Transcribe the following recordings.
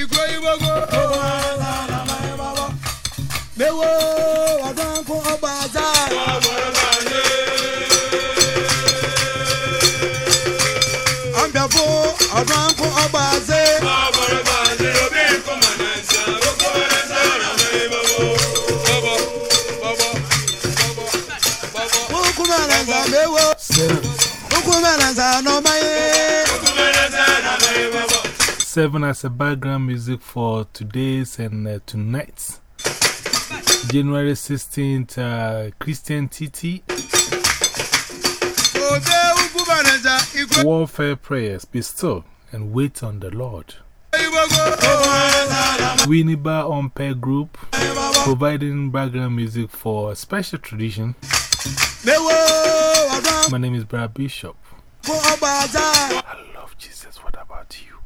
igwe igbogo. Mewo wadanko ọba. Seven as a background music for today's and uh, tonight's. January 16th, uh, Christian TT. Warfare prayers. Be still and wait on the Lord. Winiba Pair Group, providing background music for a special tradition. My name is Brad Bishop. I love Jesus. What about you?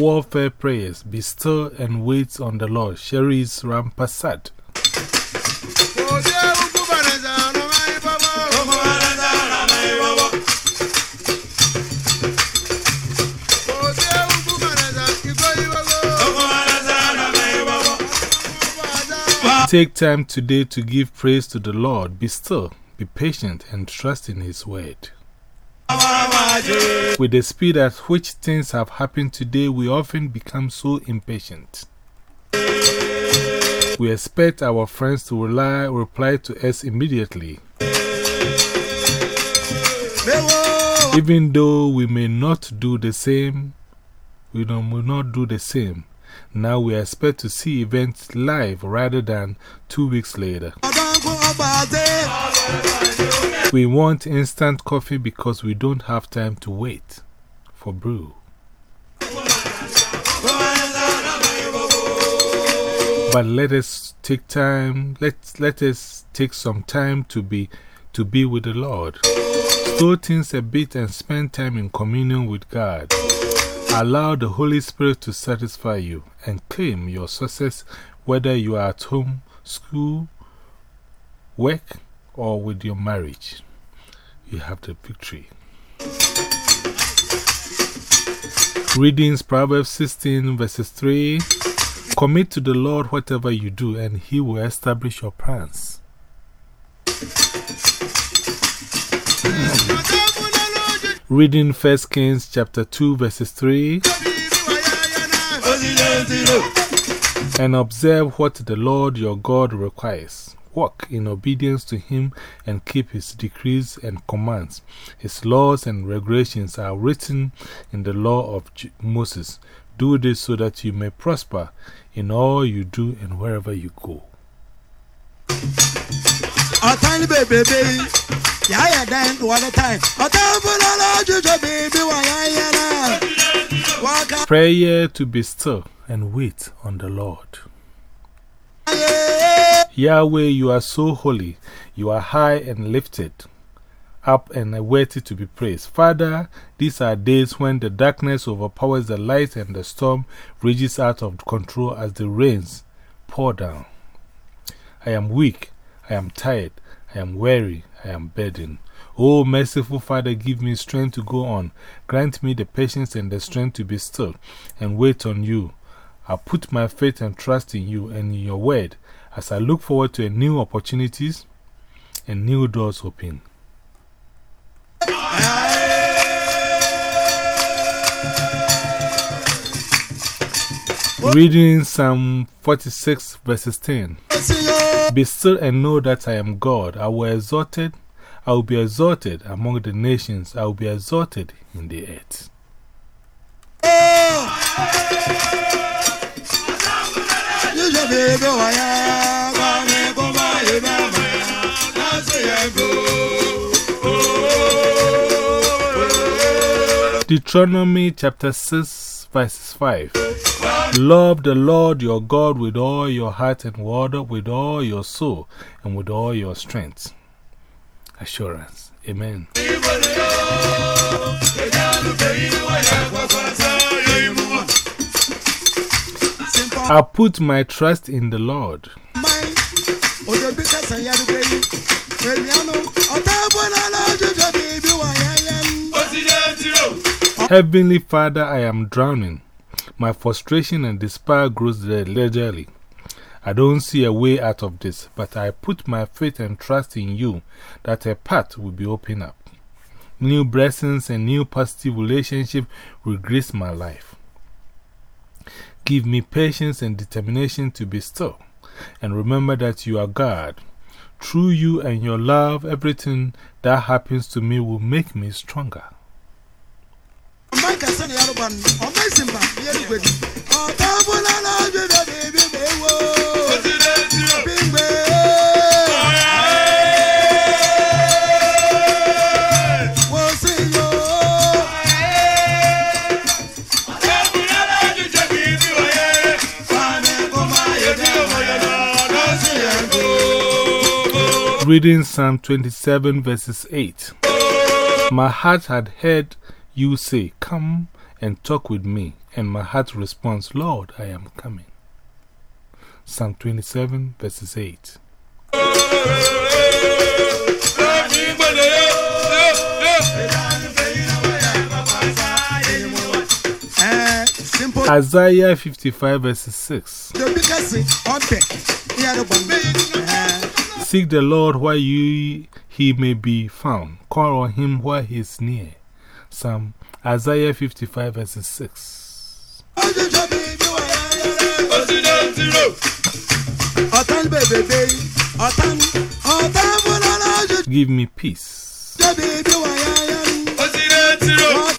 Warfare prayers. Be still and wait on the Lord. Cherise Rampasad. Take time today to give praise to the Lord. Be still, be patient, and trust in His word. With the speed at which things have happened today, we often become so impatient. We expect our friends to rely, reply to us immediately, even though we may not do the same. We will not do the same. Now we expect to see events live rather than two weeks later. We want instant coffee because we don't have time to wait for brew. But let us take time, let, let us take some time to be, to be with the Lord. Slow things a bit and spend time in communion with God. Allow the Holy Spirit to satisfy you and claim your success whether you are at home, school, work, or with your marriage. You have the victory. Readings Proverbs 16 verses 3 Commit to the Lord whatever you do, and He will establish your plans. Reading 1 Kings chapter 2 verses 3 And observe what the Lord your God requires. Walk in obedience to Him and keep His decrees and commands. His laws and regulations are written in the law of Moses. Do this so that you may prosper in all you do and wherever you go. Wọ́n the time. Prayer to be still and wait on the Lord. Yahweh, you are so holy. You are high and lifted up and worthy to be praised. Father, these are days when the darkness overpowers the light and the storm rages out of control as the rains pour down. I am weak. I am tired. I am weary. I am burdened. Oh, merciful Father, give me strength to go on. Grant me the patience and the strength to be still and wait on you. I put my faith and trust in you and in your word as I look forward to new opportunities and new doors open. Reading Psalm 46 verses 10 Be still and know that I am God. I will exalted, I will be exalted among the nations, I will be exalted in the earth. Deuteronomy chapter 6 verses 5 Love the Lord your God with all your heart and water, with all your soul, and with all your strength. assurance. Amen. I put my trust in the Lord. Heavenly Father, I am drowning. My frustration and despair grows leisurely. I don't see a way out of this, but I put my faith and trust in you that a path will be opened up. New blessings and new positive relationships will grace my life. Give me patience and determination to be still, and remember that you are God. Through you and your love, everything that happens to me will make me stronger. Reading Psalm 27, verses 8. My heart had heard you say, Come and talk with me. And my heart responds, Lord, I am coming. Psalm 27, verses 8. Eh. Isaiah 55, verses 6. The biggest on the yàrá ban. Eh. Seek the Lord while you, he may be found. Call on him while he is near. Psalm Isaiah 55, verses 6. Ọ̀tán bèbèbè, ọ̀tán, ọ̀tán fúnra jù Give me peace.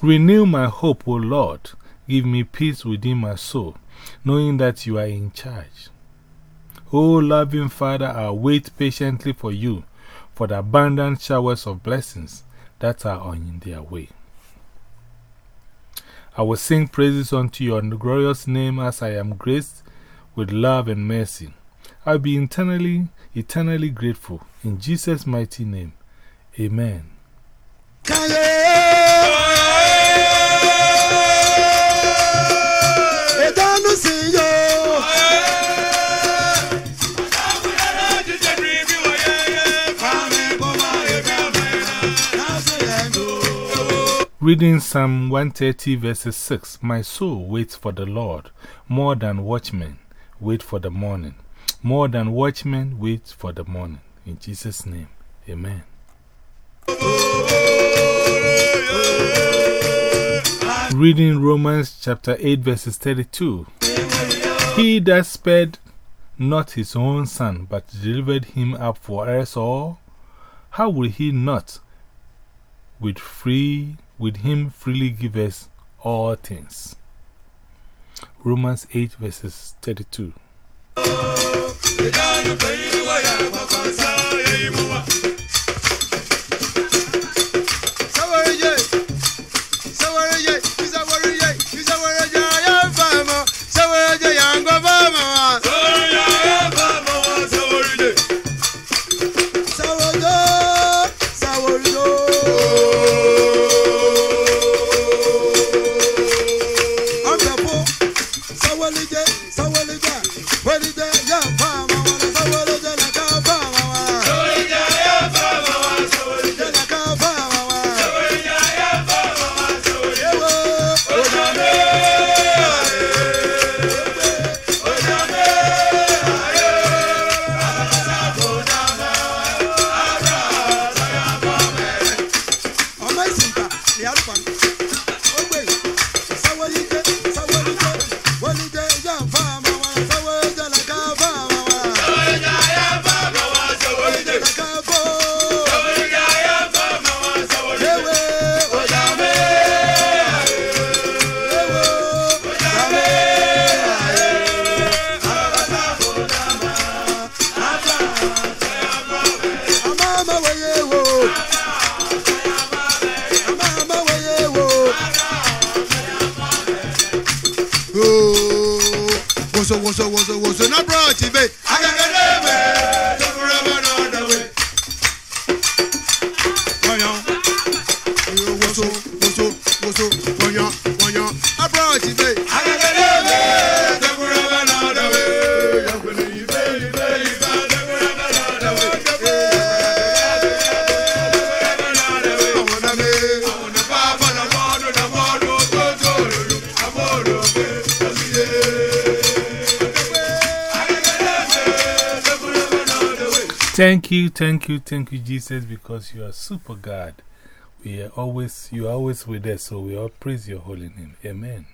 Renew my hope, O Lord. Give me peace within my soul, knowing that you are in charge. O loving Father, I wait patiently for you, for the abundant showers of blessings that are on their way. I will sing praises unto your glorious name as I am graced with love and mercy. I'll be eternally, eternally grateful. In Jesus' mighty name, Amen. Reading Psalm 130, verses 6 My soul waits for the Lord more than watchmen wait for the morning. More than watchmen wait for the morning. In Jesus' name, Amen. Reading Romans chapter 8, verses 32 He that spared not his own son, but delivered him up for us all, how will he not with, free, with him freely give us all things? Romans 8, verses 32. They had fun. Thank you, thank you, thank you, Jesus, because you are super God. We are always, you are always with us, so we all praise your holy name. Amen.